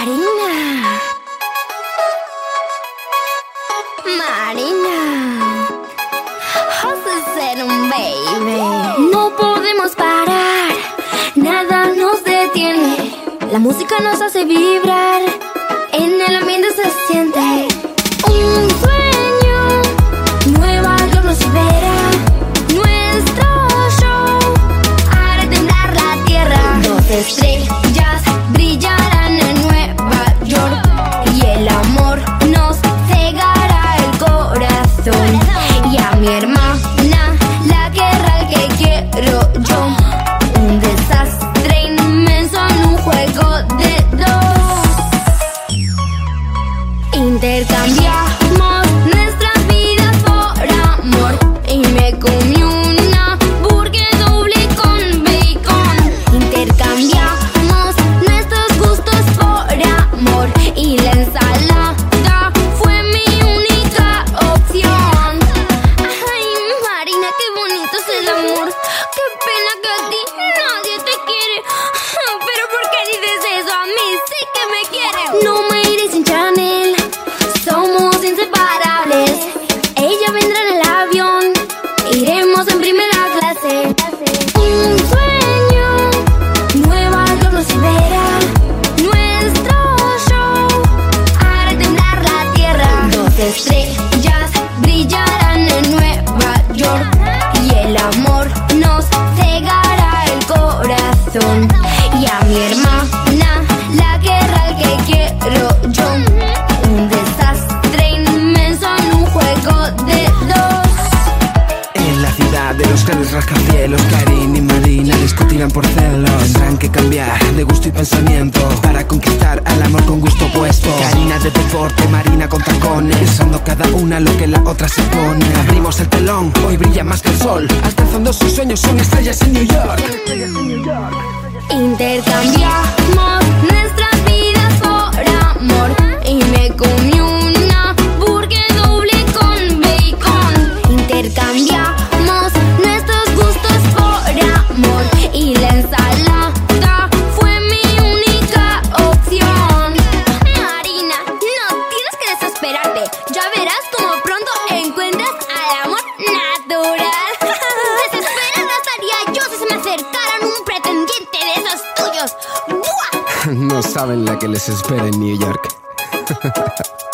Marina. Marina. un baby. No podemos parar. Nada nos detiene. La música nos hace vibrar. En el ambiente se siente un sueño. Nueva York nos espera. Nuestro show hará temblar la tierra. Dos estrellas yo. Un desastre inmenso en un juego de dos. Intercambiamos estrellas brillarán en Nueva York. Y el amor nos cegará el corazón. Y a mi hermana, la guerra al que quiero yo. Un desastre inmenso en un juego de dos. En la ciudad de los grandes rascacielos, Karin y Marina discutirán por celos. Tendrán que cambiar de gusto y pensamiento de deporte, Marina con tacones, pensando cada una lo que la otra se pone. Abrimos el telón, hoy brilla más que el sol, alcanzando sus sueños, son estrellas en New York. Intercambiamos verás cómo pronto encuentras al amor natural. Desespera no estaría yo si se me acercaran un pretendiente de esos tuyos. No saben la que les espera en New York.